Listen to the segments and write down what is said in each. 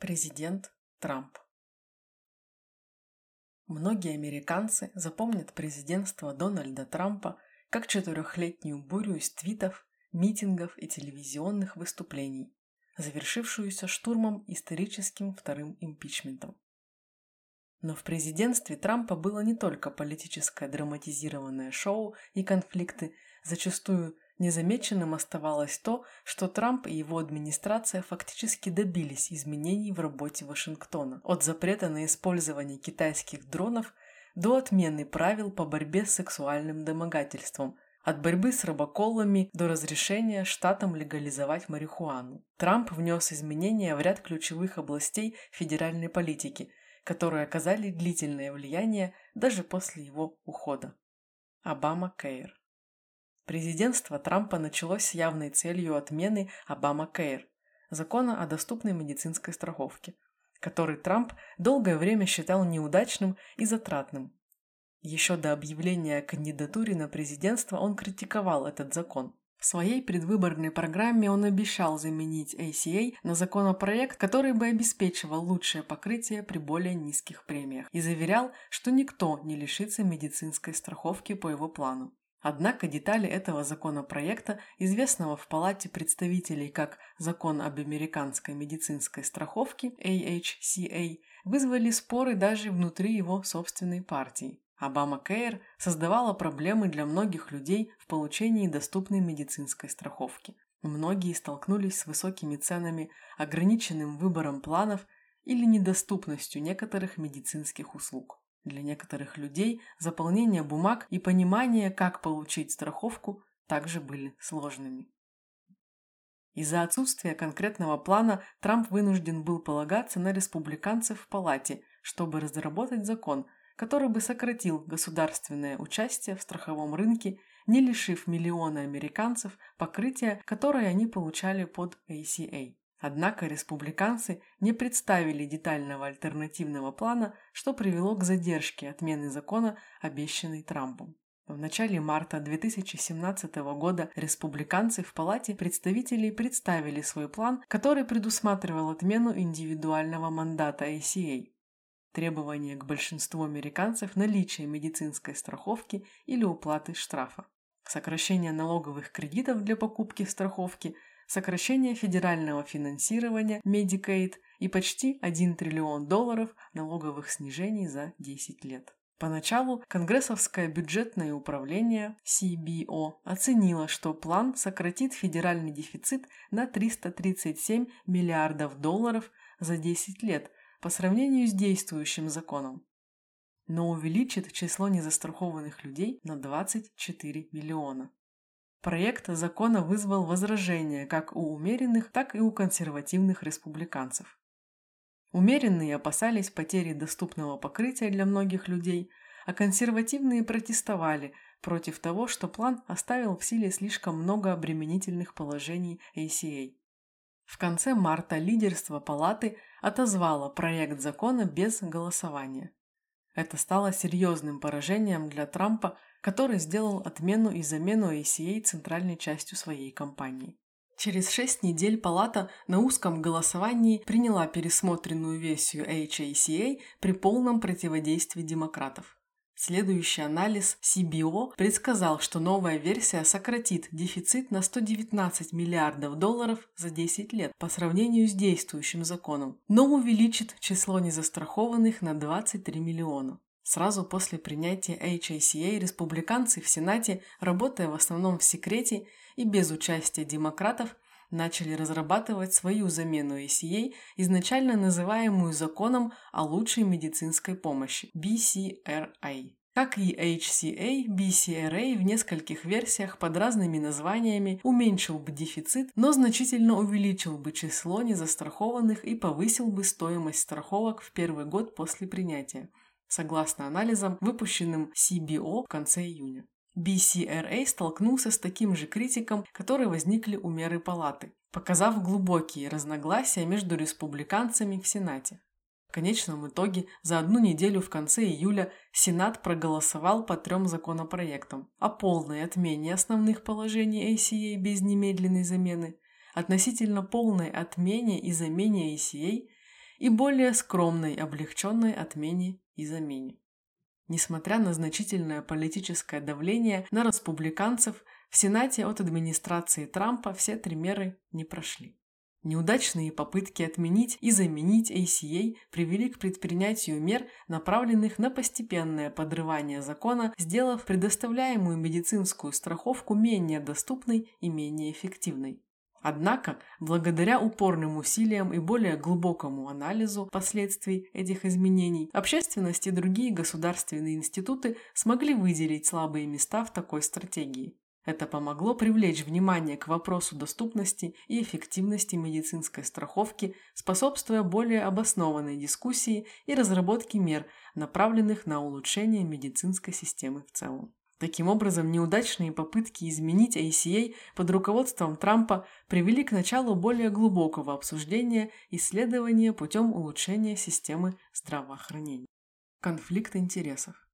Президент Трамп Многие американцы запомнят президентство Дональда Трампа как четырехлетнюю бурю из твитов, митингов и телевизионных выступлений, завершившуюся штурмом историческим вторым импичментом. Но в президентстве Трампа было не только политическое драматизированное шоу и конфликты, зачастую Незамеченным оставалось то, что Трамп и его администрация фактически добились изменений в работе Вашингтона, от запрета на использование китайских дронов до отмены правил по борьбе с сексуальным домогательством, от борьбы с рабоколлами до разрешения штатам легализовать марихуану. Трамп внес изменения в ряд ключевых областей федеральной политики, которые оказали длительное влияние даже после его ухода. Обама Кейр Президентство Трампа началось с явной целью отмены Обама-Кейр – закона о доступной медицинской страховке, который Трамп долгое время считал неудачным и затратным. Еще до объявления о кандидатуре на президентство он критиковал этот закон. В своей предвыборной программе он обещал заменить ACA на законопроект, который бы обеспечивал лучшее покрытие при более низких премиях, и заверял, что никто не лишится медицинской страховки по его плану. Однако детали этого законопроекта, известного в Палате представителей как Закон об американской медицинской страховке AHCA, вызвали споры даже внутри его собственной партии. Обама Кейр создавала проблемы для многих людей в получении доступной медицинской страховки. Многие столкнулись с высокими ценами, ограниченным выбором планов или недоступностью некоторых медицинских услуг. Для некоторых людей заполнение бумаг и понимание, как получить страховку, также были сложными. Из-за отсутствия конкретного плана Трамп вынужден был полагаться на республиканцев в палате, чтобы разработать закон, который бы сократил государственное участие в страховом рынке, не лишив миллионы американцев покрытия, которое они получали под ACA. Однако республиканцы не представили детального альтернативного плана, что привело к задержке отмены закона, обещанной Трампом. В начале марта 2017 года республиканцы в Палате представителей представили свой план, который предусматривал отмену индивидуального мандата ACA, требование к большинству американцев наличия медицинской страховки или уплаты штрафа, сокращение налоговых кредитов для покупки страховки – сокращение федерального финансирования Medicaid и почти 1 триллион долларов налоговых снижений за 10 лет. Поначалу Конгрессовское бюджетное управление CBO оценило, что план сократит федеральный дефицит на 337 миллиардов долларов за 10 лет по сравнению с действующим законом, но увеличит число незастрахованных людей на 24 миллиона. Проект закона вызвал возражения как у умеренных, так и у консервативных республиканцев. Умеренные опасались потери доступного покрытия для многих людей, а консервативные протестовали против того, что план оставил в силе слишком много обременительных положений ACA. В конце марта лидерство палаты отозвало проект закона без голосования. Это стало серьезным поражением для Трампа, который сделал отмену и замену ACA центральной частью своей кампании. Через шесть недель палата на узком голосовании приняла пересмотренную версию HACA при полном противодействии демократов. Следующий анализ CBO предсказал, что новая версия сократит дефицит на 119 миллиардов долларов за 10 лет по сравнению с действующим законом, но увеличит число незастрахованных на 23 миллиона. Сразу после принятия HACA республиканцы в Сенате, работая в основном в секрете и без участия демократов, начали разрабатывать свою замену ACA, изначально называемую законом о лучшей медицинской помощи – BCRA. Как и HCA, BCRA в нескольких версиях под разными названиями уменьшил бы дефицит, но значительно увеличил бы число незастрахованных и повысил бы стоимость страховок в первый год после принятия согласно анализам, выпущенным CBO в конце июня. BCRA столкнулся с таким же критиком, которые возникли у меры палаты, показав глубокие разногласия между республиканцами в Сенате. В конечном итоге за одну неделю в конце июля Сенат проголосовал по трем законопроектам о полной отмене основных положений ACA без немедленной замены, относительно полной отмене и замене ACA и более скромной облегченной отмене и замене. Несмотря на значительное политическое давление на республиканцев, в Сенате от администрации Трампа все три меры не прошли. Неудачные попытки отменить и заменить ACA привели к предпринятию мер, направленных на постепенное подрывание закона, сделав предоставляемую медицинскую страховку менее доступной и менее эффективной. Однако, благодаря упорным усилиям и более глубокому анализу последствий этих изменений, общественность и другие государственные институты смогли выделить слабые места в такой стратегии. Это помогло привлечь внимание к вопросу доступности и эффективности медицинской страховки, способствуя более обоснованной дискуссии и разработке мер, направленных на улучшение медицинской системы в целом. Таким образом, неудачные попытки изменить ACA под руководством Трампа привели к началу более глубокого обсуждения исследования путем улучшения системы здравоохранения. Конфликт интересов.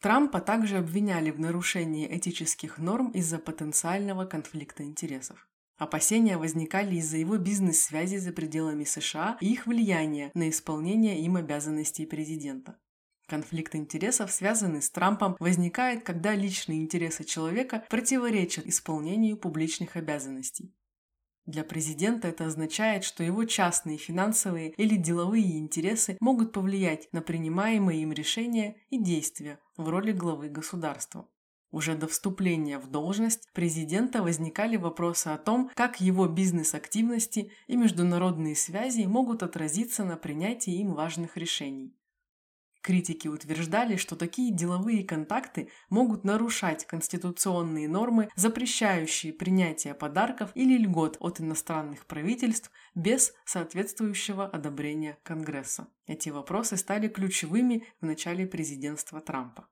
Трампа также обвиняли в нарушении этических норм из-за потенциального конфликта интересов. Опасения возникали из-за его бизнес-связи за пределами США и их влияния на исполнение им обязанностей президента. Конфликт интересов, связанный с Трампом, возникает, когда личные интересы человека противоречат исполнению публичных обязанностей. Для президента это означает, что его частные финансовые или деловые интересы могут повлиять на принимаемые им решения и действия в роли главы государства. Уже до вступления в должность президента возникали вопросы о том, как его бизнес-активности и международные связи могут отразиться на принятии им важных решений. Критики утверждали, что такие деловые контакты могут нарушать конституционные нормы, запрещающие принятие подарков или льгот от иностранных правительств без соответствующего одобрения Конгресса. Эти вопросы стали ключевыми в начале президентства Трампа.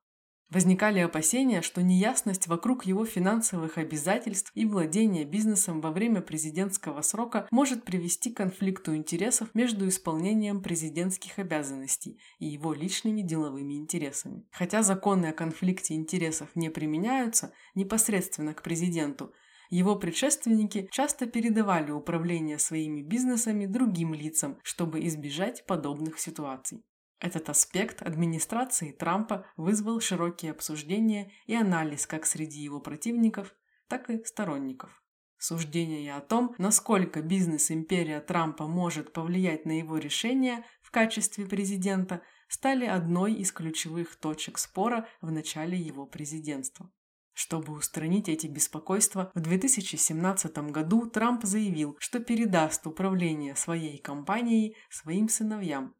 Возникали опасения, что неясность вокруг его финансовых обязательств и владения бизнесом во время президентского срока может привести к конфликту интересов между исполнением президентских обязанностей и его личными деловыми интересами. Хотя законы о конфликте интересов не применяются непосредственно к президенту, его предшественники часто передавали управление своими бизнесами другим лицам, чтобы избежать подобных ситуаций. Этот аспект администрации Трампа вызвал широкие обсуждения и анализ как среди его противников, так и сторонников. Суждения о том, насколько бизнес-империя Трампа может повлиять на его решения в качестве президента, стали одной из ключевых точек спора в начале его президентства. Чтобы устранить эти беспокойства, в 2017 году Трамп заявил, что передаст управление своей компанией своим сыновьям,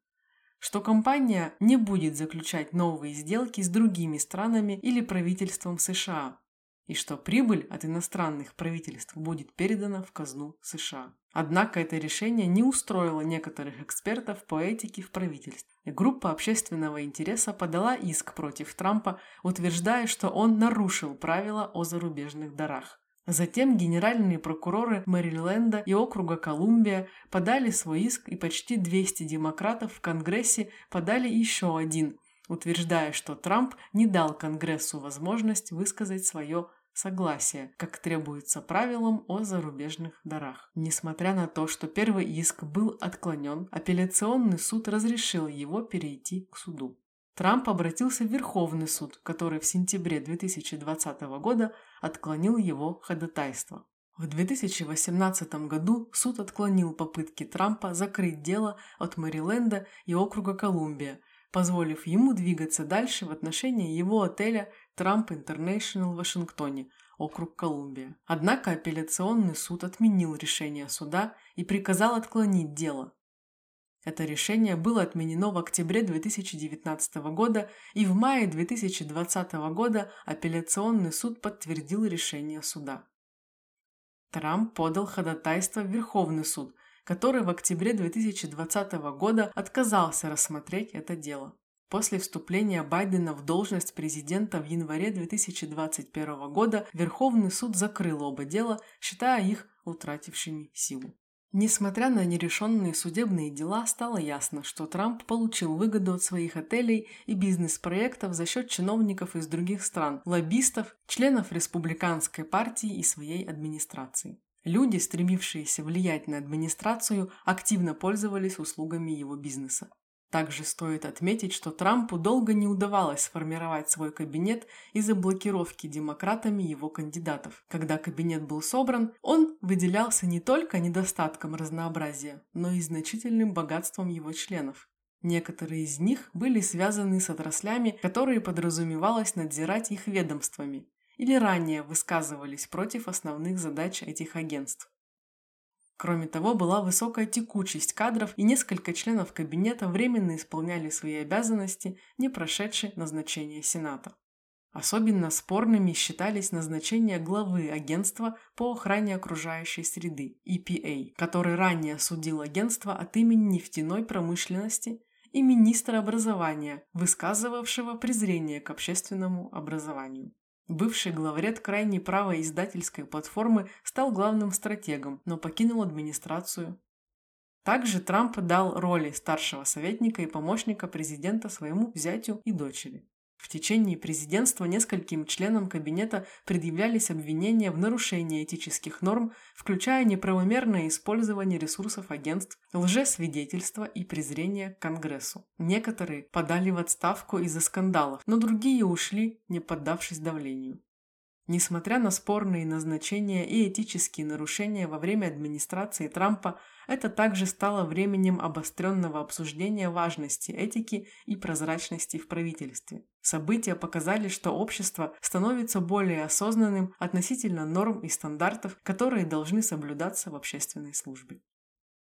что компания не будет заключать новые сделки с другими странами или правительством США, и что прибыль от иностранных правительств будет передана в казну США. Однако это решение не устроило некоторых экспертов по этике в правительстве. Группа общественного интереса подала иск против Трампа, утверждая, что он нарушил правила о зарубежных дарах. Затем генеральные прокуроры Мэриленда и округа Колумбия подали свой иск, и почти 200 демократов в Конгрессе подали еще один, утверждая, что Трамп не дал Конгрессу возможность высказать свое согласие, как требуется правилам о зарубежных дарах. Несмотря на то, что первый иск был отклонен, апелляционный суд разрешил его перейти к суду. Трамп обратился в Верховный суд, который в сентябре 2020 года отклонил его ходатайство. В 2018 году суд отклонил попытки Трампа закрыть дело от Мэриленда и округа Колумбия, позволив ему двигаться дальше в отношении его отеля Трамп Интернешнл в Вашингтоне, округ Колумбия. Однако апелляционный суд отменил решение суда и приказал отклонить дело, это решение было отменено в октябре 2019 года, и в мае 2020 года апелляционный суд подтвердил решение суда. Трамп подал ходатайство в Верховный суд, который в октябре 2020 года отказался рассмотреть это дело. После вступления Байдена в должность президента в январе 2021 года Верховный суд закрыл оба дела, считая их утратившими силу. Несмотря на нерешенные судебные дела, стало ясно, что Трамп получил выгоду от своих отелей и бизнес-проектов за счет чиновников из других стран, лоббистов, членов республиканской партии и своей администрации. Люди, стремившиеся влиять на администрацию, активно пользовались услугами его бизнеса. Также стоит отметить, что Трампу долго не удавалось сформировать свой кабинет из-за блокировки демократами его кандидатов. Когда кабинет был собран, он выделялся не только недостатком разнообразия, но и значительным богатством его членов. Некоторые из них были связаны с отраслями, которые подразумевалось надзирать их ведомствами, или ранее высказывались против основных задач этих агентств. Кроме того, была высокая текучесть кадров, и несколько членов кабинета временно исполняли свои обязанности, не прошедшие назначение Сената. Особенно спорными считались назначения главы агентства по охране окружающей среды EPA, который ранее судил агентство от имени нефтяной промышленности и министра образования, высказывавшего презрение к общественному образованию. Бывший главред крайней правой издательской платформы стал главным стратегом, но покинул администрацию. Также Трамп дал роли старшего советника и помощника президента своему зятю и дочери. В течение президентства нескольким членам кабинета предъявлялись обвинения в нарушении этических норм, включая неправомерное использование ресурсов агентств, лжесвидетельство и презрение к Конгрессу. Некоторые подали в отставку из-за скандалов, но другие ушли, не поддавшись давлению. Несмотря на спорные назначения и этические нарушения во время администрации Трампа, это также стало временем обостренного обсуждения важности этики и прозрачности в правительстве. События показали, что общество становится более осознанным относительно норм и стандартов, которые должны соблюдаться в общественной службе.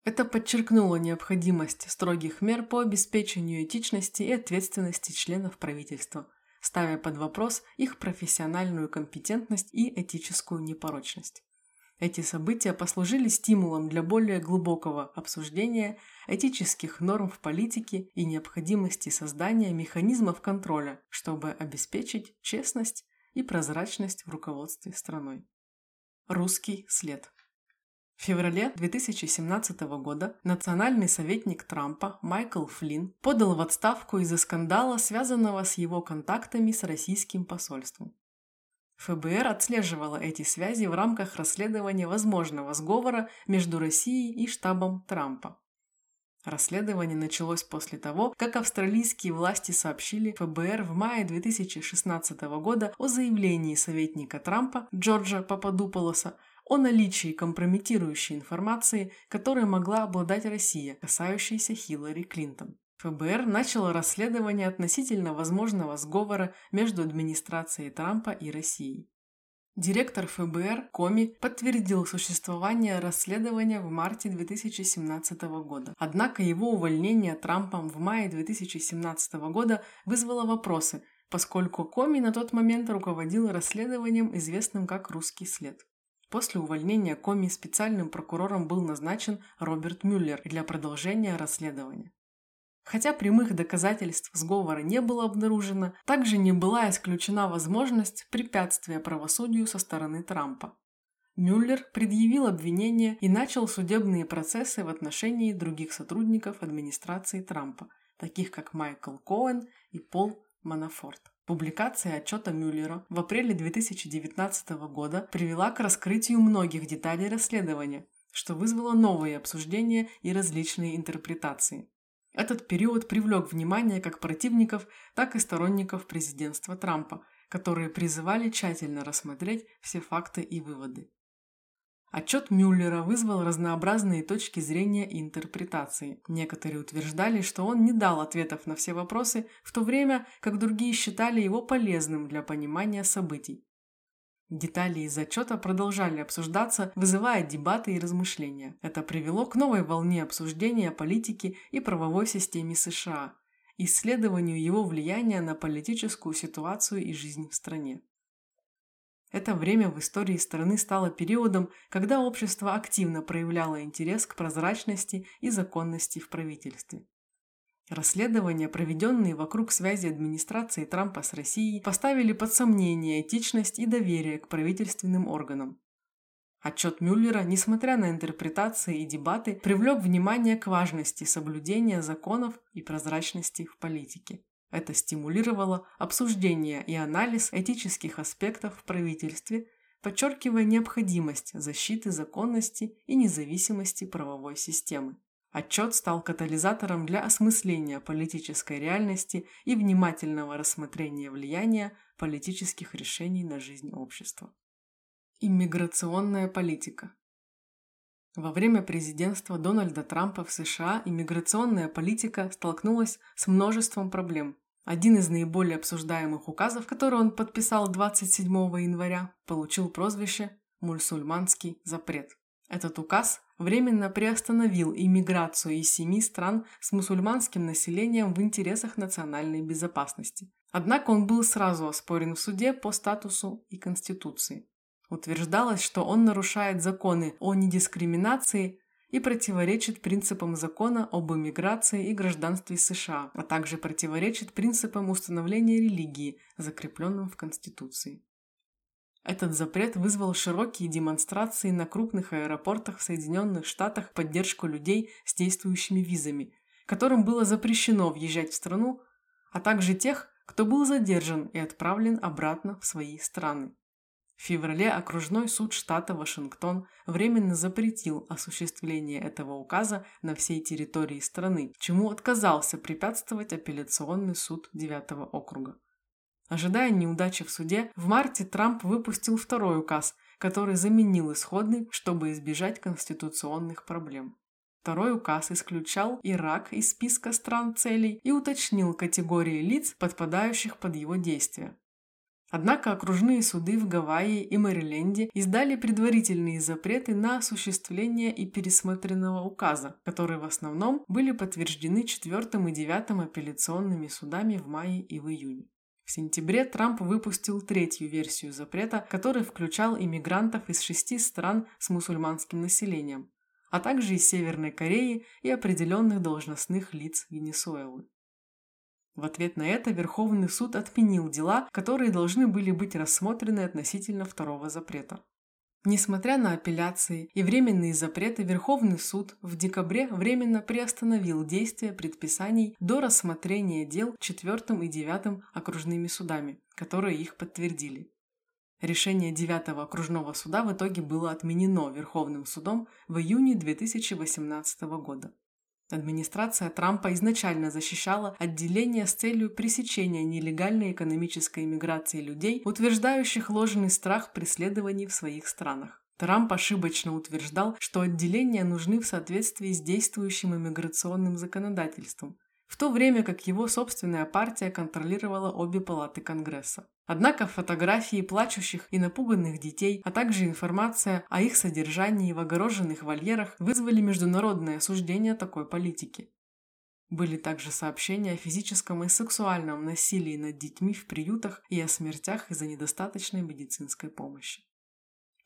Это подчеркнуло необходимость строгих мер по обеспечению этичности и ответственности членов правительства, ставя под вопрос их профессиональную компетентность и этическую непорочность. Эти события послужили стимулом для более глубокого обсуждения этических норм в политике и необходимости создания механизмов контроля, чтобы обеспечить честность и прозрачность в руководстве страной. Русский след. В феврале 2017 года национальный советник Трампа Майкл Флинн подал в отставку из-за скандала, связанного с его контактами с российским посольством. ФБР отслеживало эти связи в рамках расследования возможного сговора между Россией и штабом Трампа. Расследование началось после того, как австралийские власти сообщили ФБР в мае 2016 года о заявлении советника Трампа Джорджа Пападуполоса о наличии компрометирующей информации, которой могла обладать Россия, касающейся Хиллари Клинтон. ФБР начало расследование относительно возможного сговора между администрацией Трампа и Россией. Директор ФБР Коми подтвердил существование расследования в марте 2017 года. Однако его увольнение Трампом в мае 2017 года вызвало вопросы, поскольку Коми на тот момент руководил расследованием, известным как «Русский след». После увольнения Коми специальным прокурором был назначен Роберт Мюллер для продолжения расследования. Хотя прямых доказательств сговора не было обнаружено, также не была исключена возможность препятствия правосудию со стороны Трампа. Мюллер предъявил обвинение и начал судебные процессы в отношении других сотрудников администрации Трампа, таких как Майкл Коэн и Пол Манафорт. Публикация отчета Мюллера в апреле 2019 года привела к раскрытию многих деталей расследования, что вызвало новые обсуждения и различные интерпретации. Этот период привлек внимание как противников, так и сторонников президентства Трампа, которые призывали тщательно рассмотреть все факты и выводы. Отчет Мюллера вызвал разнообразные точки зрения и интерпретации. Некоторые утверждали, что он не дал ответов на все вопросы, в то время как другие считали его полезным для понимания событий. Детали из отчета продолжали обсуждаться, вызывая дебаты и размышления. Это привело к новой волне обсуждения политики и правовой системе США, исследованию его влияния на политическую ситуацию и жизнь в стране. Это время в истории страны стало периодом, когда общество активно проявляло интерес к прозрачности и законности в правительстве. Расследования, проведенные вокруг связи администрации Трампа с Россией, поставили под сомнение этичность и доверие к правительственным органам. Отчет Мюллера, несмотря на интерпретации и дебаты, привлек внимание к важности соблюдения законов и прозрачности в политике. Это стимулировало обсуждение и анализ этических аспектов в правительстве, подчеркивая необходимость защиты законности и независимости правовой системы. Отчет стал катализатором для осмысления политической реальности и внимательного рассмотрения влияния политических решений на жизнь общества. Иммиграционная политика Во время президентства Дональда Трампа в США иммиграционная политика столкнулась с множеством проблем. Один из наиболее обсуждаемых указов, который он подписал 27 января, получил прозвище «Мусульманский запрет». Этот указ временно приостановил иммиграцию из семи стран с мусульманским населением в интересах национальной безопасности. Однако он был сразу оспорен в суде по статусу и Конституции. Утверждалось, что он нарушает законы о недискриминации и противоречит принципам закона об иммиграции и гражданстве США, а также противоречит принципам установления религии, закрепленным в Конституции. Этот запрет вызвал широкие демонстрации на крупных аэропортах в Соединенных Штатах в поддержку людей с действующими визами, которым было запрещено въезжать в страну, а также тех, кто был задержан и отправлен обратно в свои страны. В феврале окружной суд штата Вашингтон временно запретил осуществление этого указа на всей территории страны, чему отказался препятствовать апелляционный суд 9 округа. Ожидая неудачи в суде, в марте Трамп выпустил второй указ, который заменил исходный, чтобы избежать конституционных проблем. Второй указ исключал Ирак из списка стран целей и уточнил категории лиц, подпадающих под его действия. Однако окружные суды в Гавайи и Мэриленде издали предварительные запреты на осуществление и пересмотренного указа, которые в основном были подтверждены четвертым и девятым апелляционными судами в мае и в июне. В сентябре Трамп выпустил третью версию запрета, который включал иммигрантов из шести стран с мусульманским населением, а также из Северной Кореи и определенных должностных лиц Венесуэлы. В ответ на это Верховный суд отменил дела, которые должны были быть рассмотрены относительно второго запрета. Несмотря на апелляции и временные запреты, Верховный суд в декабре временно приостановил действие предписаний до рассмотрения дел четвертым и девятым окружными судами, которые их подтвердили. Решение девятого окружного суда в итоге было отменено Верховным судом в июне 2018 года. Администрация Трампа изначально защищала отделение с целью пресечения нелегальной экономической иммиграции людей, утверждающих ложный страх преследований в своих странах. Трамп ошибочно утверждал, что отделения нужны в соответствии с действующим иммиграционным законодательством, в то время как его собственная партия контролировала обе палаты Конгресса. Однако фотографии плачущих и напуганных детей, а также информация о их содержании в огороженных вольерах вызвали международное осуждение такой политики. Были также сообщения о физическом и сексуальном насилии над детьми в приютах и о смертях из-за недостаточной медицинской помощи.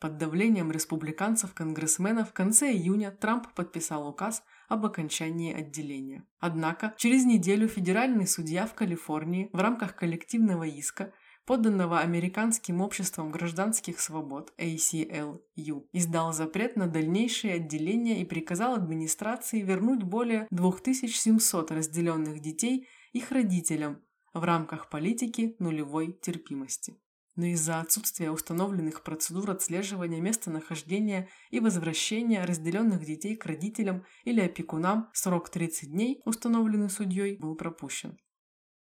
Под давлением республиканцев-конгрессменов в конце июня Трамп подписал указ об окончании отделения. Однако через неделю федеральный судья в Калифорнии в рамках коллективного иска подданного Американским обществом гражданских свобод ACLU, издал запрет на дальнейшее отделение и приказал администрации вернуть более 2700 разделенных детей их родителям в рамках политики нулевой терпимости. Но из-за отсутствия установленных процедур отслеживания местонахождения и возвращения разделенных детей к родителям или опекунам срок 30 дней, установленный судьей, был пропущен.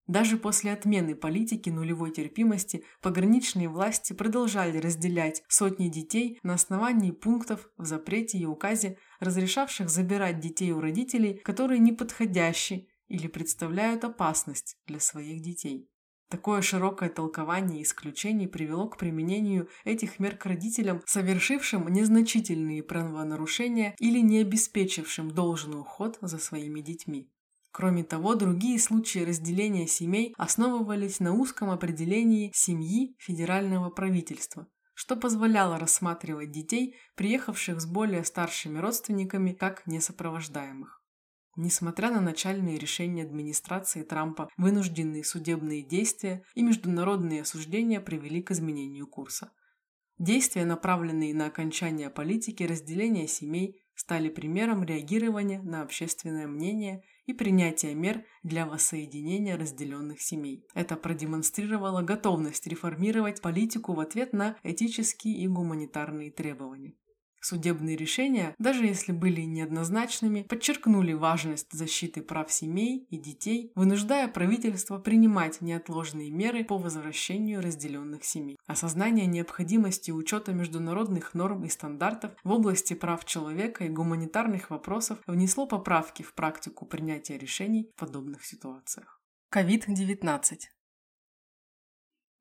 Даже после отмены политики нулевой терпимости пограничные власти продолжали разделять сотни детей на основании пунктов в запрете и указе, разрешавших забирать детей у родителей, которые неподходящи или представляют опасность для своих детей. Такое широкое толкование исключений привело к применению этих мер к родителям, совершившим незначительные правонарушения или не обеспечившим должный уход за своими детьми. Кроме того, другие случаи разделения семей основывались на узком определении семьи федерального правительства, что позволяло рассматривать детей, приехавших с более старшими родственниками, как несопровождаемых. Несмотря на начальные решения администрации Трампа, вынужденные судебные действия и международные осуждения привели к изменению курса. Действия, направленные на окончание политики разделения семей, стали примером реагирования на общественное мнение и принятия мер для воссоединения разделенных семей. Это продемонстрировало готовность реформировать политику в ответ на этические и гуманитарные требования. Судебные решения, даже если были неоднозначными, подчеркнули важность защиты прав семей и детей, вынуждая правительство принимать неотложные меры по возвращению разделенных семей. Осознание необходимости учета международных норм и стандартов в области прав человека и гуманитарных вопросов внесло поправки в практику принятия решений в подобных ситуациях. COVID-19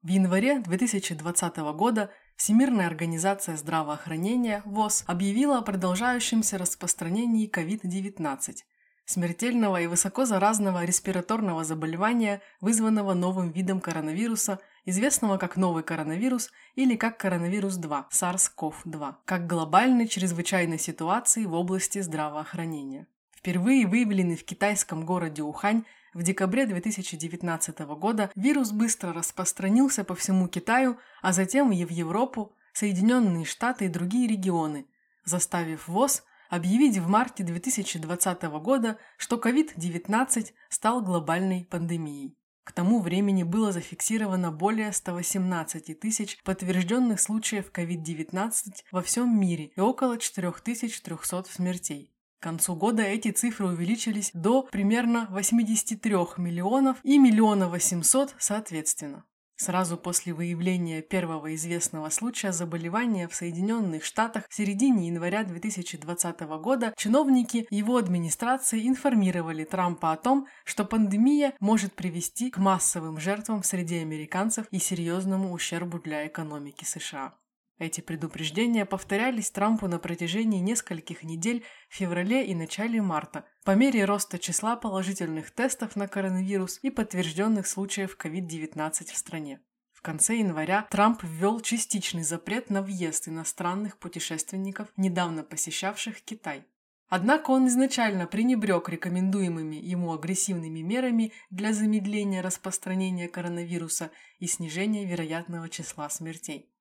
В январе 2020 года Всемирная организация здравоохранения ВОЗ объявила о продолжающемся распространении COVID-19, смертельного и высокозаразного респираторного заболевания, вызванного новым видом коронавируса, известного как новый коронавирус или как коронавирус-2, SARS-CoV-2, как глобальной чрезвычайной ситуации в области здравоохранения. Впервые выявленный в китайском городе Ухань в декабре 2019 года вирус быстро распространился по всему Китаю, а затем и в Европу, Соединенные Штаты и другие регионы, заставив ВОЗ объявить в марте 2020 года, что COVID-19 стал глобальной пандемией. К тому времени было зафиксировано более 118 тысяч подтвержденных случаев COVID-19 во всем мире и около 4300 смертей. К концу года эти цифры увеличились до примерно 83 миллионов и миллиона 800 соответственно. Сразу после выявления первого известного случая заболевания в Соединенных Штатах в середине января 2020 года чиновники его администрации информировали Трампа о том, что пандемия может привести к массовым жертвам среди американцев и серьезному ущербу для экономики США. Эти предупреждения повторялись Трампу на протяжении нескольких недель в феврале и начале марта, по мере роста числа положительных тестов на коронавирус и подтвержденных случаев COVID-19 в стране. В конце января Трамп ввел частичный запрет на въезд иностранных путешественников, недавно посещавших Китай. Однако он изначально пренебрег рекомендуемыми ему агрессивными мерами для замедления распространения коронавируса и снижения вероятного числа смертей.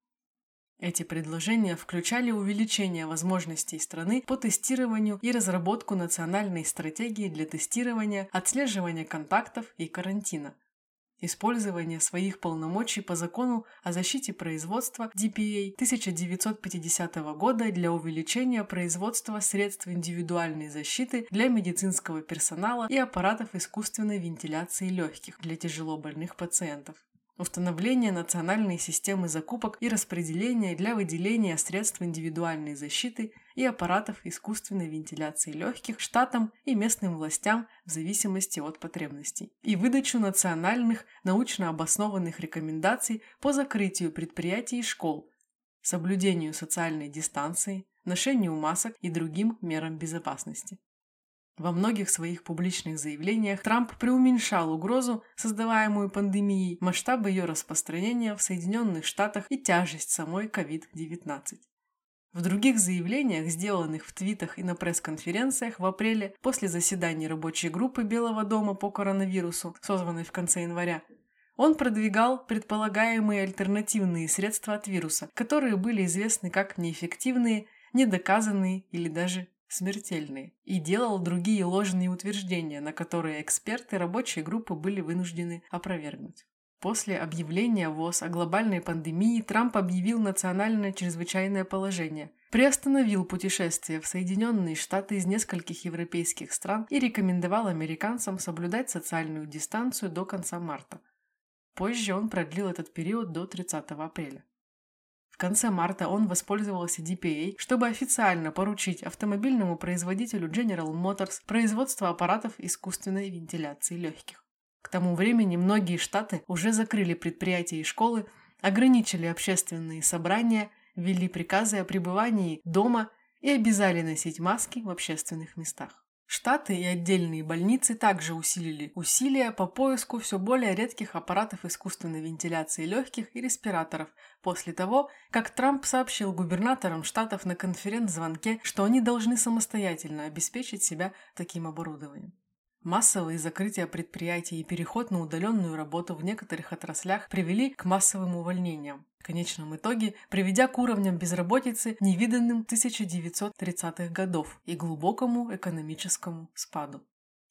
Эти предложения включали увеличение возможностей страны по тестированию и разработку национальной стратегии для тестирования, отслеживания контактов и карантина, использование своих полномочий по закону о защите производства DPA 1950 года для увеличения производства средств индивидуальной защиты для медицинского персонала и аппаратов искусственной вентиляции легких для тяжелобольных пациентов установление национальной системы закупок и распределения для выделения средств индивидуальной защиты и аппаратов искусственной вентиляции легких штатам и местным властям в зависимости от потребностей, и выдачу национальных научно обоснованных рекомендаций по закрытию предприятий и школ, соблюдению социальной дистанции, ношению масок и другим мерам безопасности. Во многих своих публичных заявлениях Трамп преуменьшал угрозу, создаваемую пандемией, масштаб ее распространения в Соединенных Штатах и тяжесть самой COVID-19. В других заявлениях, сделанных в твитах и на пресс-конференциях в апреле после заседания рабочей группы Белого дома по коронавирусу, созванной в конце января, он продвигал предполагаемые альтернативные средства от вируса, которые были известны как неэффективные, недоказанные или даже смертельные, и делал другие ложные утверждения, на которые эксперты рабочей группы были вынуждены опровергнуть. После объявления ВОЗ о глобальной пандемии Трамп объявил национальное чрезвычайное положение, приостановил путешествия в Соединенные Штаты из нескольких европейских стран и рекомендовал американцам соблюдать социальную дистанцию до конца марта. Позже он продлил этот период до 30 апреля. В конце марта он воспользовался DPA, чтобы официально поручить автомобильному производителю General Motors производство аппаратов искусственной вентиляции легких. К тому времени многие штаты уже закрыли предприятия и школы, ограничили общественные собрания, ввели приказы о пребывании дома и обязали носить маски в общественных местах. Штаты и отдельные больницы также усилили усилия по поиску все более редких аппаратов искусственной вентиляции легких и респираторов после того, как Трамп сообщил губернаторам штатов на конференц-звонке, что они должны самостоятельно обеспечить себя таким оборудованием. Массовые закрытия предприятий и переход на удаленную работу в некоторых отраслях привели к массовым увольнениям, в конечном итоге приведя к уровням безработицы, невиданным 1930-х годов и глубокому экономическому спаду.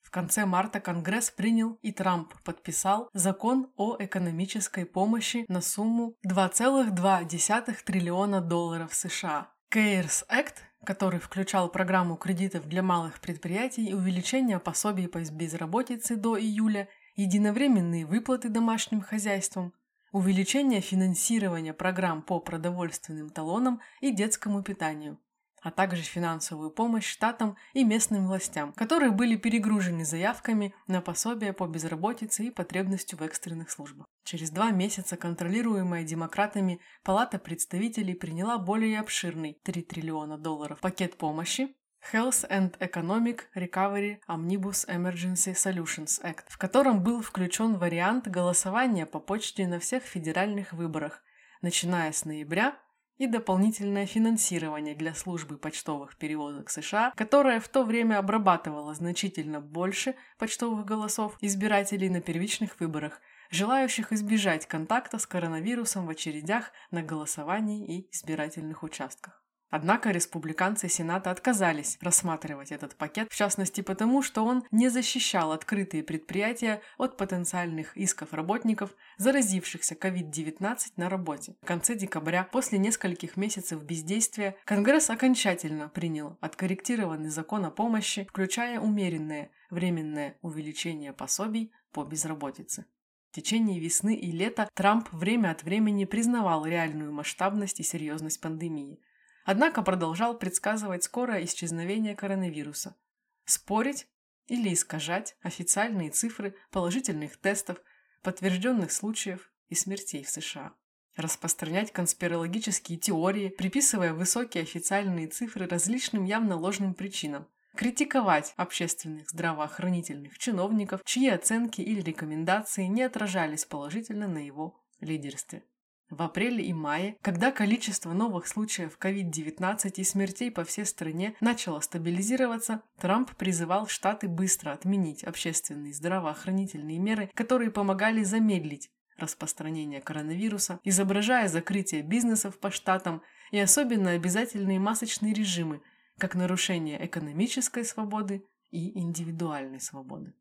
В конце марта Конгресс принял и Трамп подписал закон о экономической помощи на сумму 2,2 триллиона долларов США. CARES Act, который включал программу кредитов для малых предприятий и увеличение пособий по безработице до июля, единовременные выплаты домашним хозяйствам, увеличение финансирования программ по продовольственным талонам и детскому питанию, а также финансовую помощь штатам и местным властям, которые были перегружены заявками на пособие по безработице и потребностью в экстренных службах. Через два месяца контролируемая демократами Палата представителей приняла более обширный 3 триллиона долларов пакет помощи, Health and Economic Recovery Omnibus Emergency Solutions Act, в котором был включен вариант голосования по почте на всех федеральных выборах, начиная с ноября и дополнительное финансирование для службы почтовых перевозок США, которая в то время обрабатывала значительно больше почтовых голосов избирателей на первичных выборах, желающих избежать контакта с коронавирусом в очередях на голосовании и избирательных участках. Однако республиканцы Сената отказались рассматривать этот пакет, в частности потому, что он не защищал открытые предприятия от потенциальных исков работников, заразившихся COVID-19 на работе. В конце декабря, после нескольких месяцев бездействия, Конгресс окончательно принял откорректированный закон о помощи, включая умеренное временное увеличение пособий по безработице. В течение весны и лета Трамп время от времени признавал реальную масштабность и серьезность пандемии – однако продолжал предсказывать скорое исчезновение коронавируса. Спорить или искажать официальные цифры положительных тестов, подтвержденных случаев и смертей в США. Распространять конспирологические теории, приписывая высокие официальные цифры различным явно ложным причинам. Критиковать общественных здравоохранительных чиновников, чьи оценки или рекомендации не отражались положительно на его лидерстве. В апреле и мае, когда количество новых случаев COVID-19 и смертей по всей стране начало стабилизироваться, Трамп призывал Штаты быстро отменить общественные здравоохранительные меры, которые помогали замедлить распространение коронавируса, изображая закрытие бизнесов по штатам и особенно обязательные масочные режимы, как нарушение экономической свободы и индивидуальной свободы.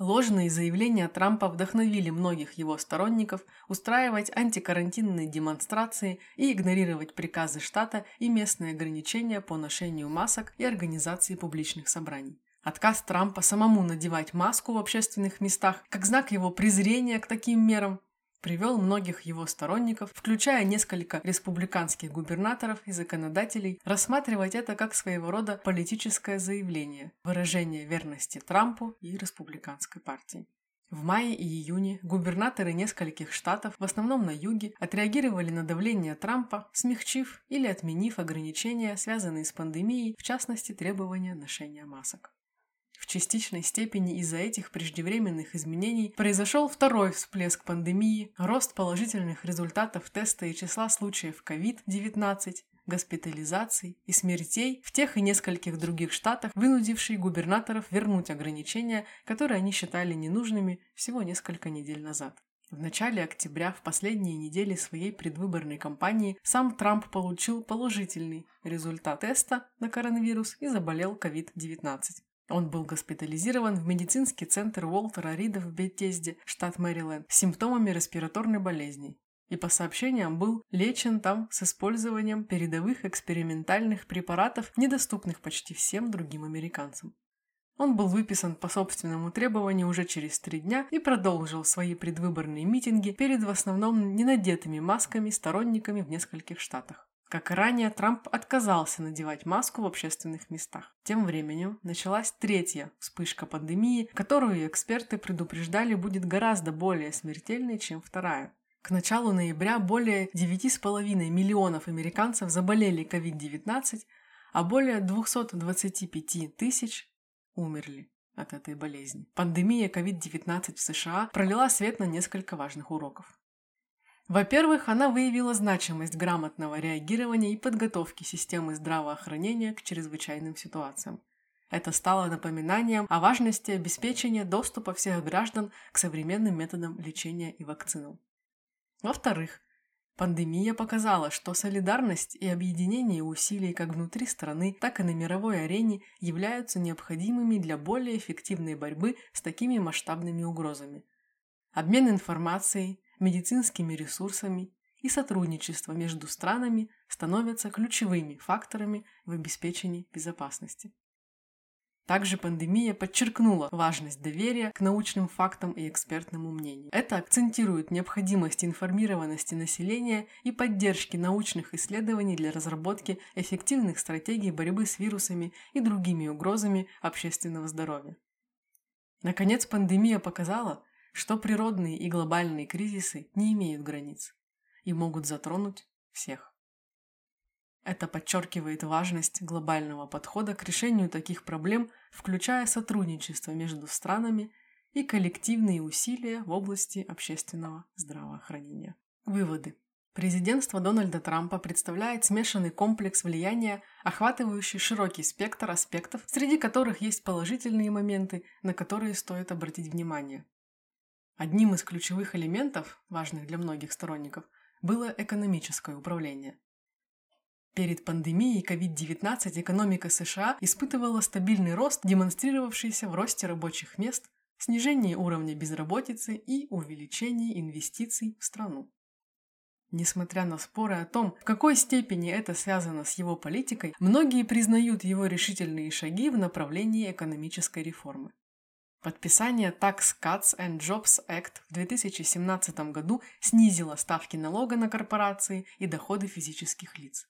Ложные заявления Трампа вдохновили многих его сторонников устраивать антикарантинные демонстрации и игнорировать приказы штата и местные ограничения по ношению масок и организации публичных собраний. Отказ Трампа самому надевать маску в общественных местах как знак его презрения к таким мерам привел многих его сторонников, включая несколько республиканских губернаторов и законодателей, рассматривать это как своего рода политическое заявление, выражение верности Трампу и республиканской партии. В мае и июне губернаторы нескольких штатов, в основном на юге, отреагировали на давление Трампа, смягчив или отменив ограничения, связанные с пандемией, в частности требования ношения масок. Частичной степени из-за этих преждевременных изменений произошел второй всплеск пандемии, рост положительных результатов теста и числа случаев COVID-19, госпитализаций и смертей в тех и нескольких других штатах, вынудивший губернаторов вернуть ограничения, которые они считали ненужными всего несколько недель назад. В начале октября, в последние недели своей предвыборной кампании, сам Трамп получил положительный результат теста на коронавирус и заболел COVID-19. Он был госпитализирован в медицинский центр Уолтера Рида в Беттезде, штат Мэриленд, с симптомами респираторной болезни. И по сообщениям был лечен там с использованием передовых экспериментальных препаратов, недоступных почти всем другим американцам. Он был выписан по собственному требованию уже через три дня и продолжил свои предвыборные митинги перед в основном ненадетыми масками сторонниками в нескольких штатах. Как и ранее, Трамп отказался надевать маску в общественных местах. Тем временем началась третья вспышка пандемии, которую эксперты предупреждали будет гораздо более смертельной, чем вторая. К началу ноября более 9,5 миллионов американцев заболели COVID-19, а более 225 тысяч умерли от этой болезни. Пандемия COVID-19 в США пролила свет на несколько важных уроков. Во-первых, она выявила значимость грамотного реагирования и подготовки системы здравоохранения к чрезвычайным ситуациям. Это стало напоминанием о важности обеспечения доступа всех граждан к современным методам лечения и вакцинам. Во-вторых, Пандемия показала, что солидарность и объединение усилий как внутри страны, так и на мировой арене являются необходимыми для более эффективной борьбы с такими масштабными угрозами. Обмен информацией, медицинскими ресурсами и сотрудничество между странами становятся ключевыми факторами в обеспечении безопасности. Также пандемия подчеркнула важность доверия к научным фактам и экспертному мнению. Это акцентирует необходимость информированности населения и поддержки научных исследований для разработки эффективных стратегий борьбы с вирусами и другими угрозами общественного здоровья. Наконец, пандемия показала, что природные и глобальные кризисы не имеют границ и могут затронуть всех. Это подчеркивает важность глобального подхода к решению таких проблем, включая сотрудничество между странами и коллективные усилия в области общественного здравоохранения. Выводы. Президентство Дональда Трампа представляет смешанный комплекс влияния, охватывающий широкий спектр аспектов, среди которых есть положительные моменты, на которые стоит обратить внимание. Одним из ключевых элементов, важных для многих сторонников, было экономическое управление. Перед пандемией COVID-19 экономика США испытывала стабильный рост, демонстрировавшийся в росте рабочих мест, снижении уровня безработицы и увеличении инвестиций в страну. Несмотря на споры о том, в какой степени это связано с его политикой, многие признают его решительные шаги в направлении экономической реформы. Подписание Tax Cuts and Jobs Act в 2017 году снизило ставки налога на корпорации и доходы физических лиц.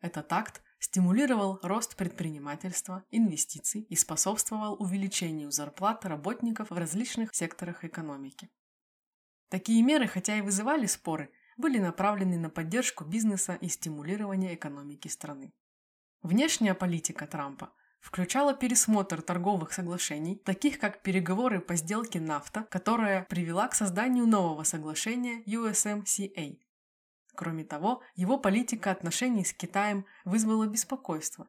Этот акт стимулировал рост предпринимательства, инвестиций и способствовал увеличению зарплат работников в различных секторах экономики. Такие меры, хотя и вызывали споры, были направлены на поддержку бизнеса и стимулирование экономики страны. Внешняя политика Трампа включала пересмотр торговых соглашений, таких как переговоры по сделке нафта, которая привела к созданию нового соглашения USMCA Кроме того, его политика отношений с Китаем вызвала беспокойство,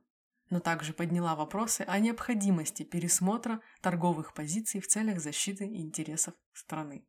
но также подняла вопросы о необходимости пересмотра торговых позиций в целях защиты интересов страны.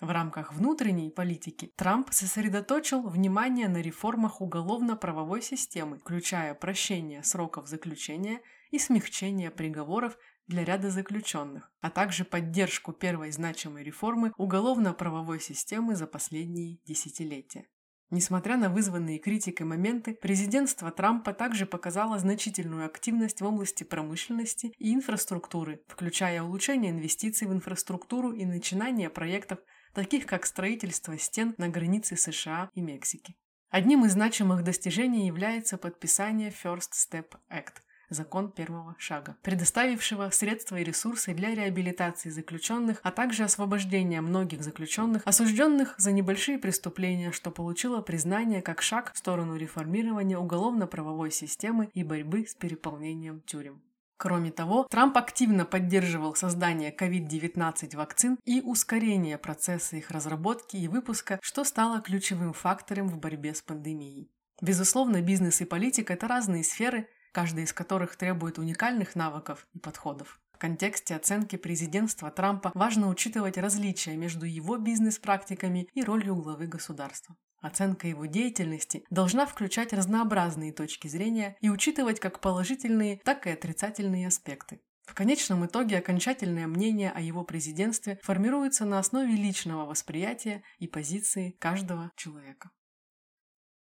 В рамках внутренней политики Трамп сосредоточил внимание на реформах уголовно-правовой системы, включая прощение сроков заключения и смягчение приговоров для ряда заключенных, а также поддержку первой значимой реформы уголовно-правовой системы за последние десятилетия. Несмотря на вызванные критикой моменты, президентство Трампа также показало значительную активность в области промышленности и инфраструктуры, включая улучшение инвестиций в инфраструктуру и начинание проектов, таких как строительство стен на границе США и Мексики. Одним из значимых достижений является подписание First Step Act – закон первого шага, предоставившего средства и ресурсы для реабилитации заключенных, а также освобождения многих заключенных, осужденных за небольшие преступления, что получило признание как шаг в сторону реформирования уголовно-правовой системы и борьбы с переполнением тюрем. Кроме того, Трамп активно поддерживал создание COVID-19 вакцин и ускорение процесса их разработки и выпуска, что стало ключевым фактором в борьбе с пандемией. Безусловно, бизнес и политика – это разные сферы, каждый из которых требует уникальных навыков и подходов. В контексте оценки президентства Трампа важно учитывать различия между его бизнес-практиками и ролью главы государства. Оценка его деятельности должна включать разнообразные точки зрения и учитывать как положительные, так и отрицательные аспекты. В конечном итоге окончательное мнение о его президентстве формируется на основе личного восприятия и позиции каждого человека.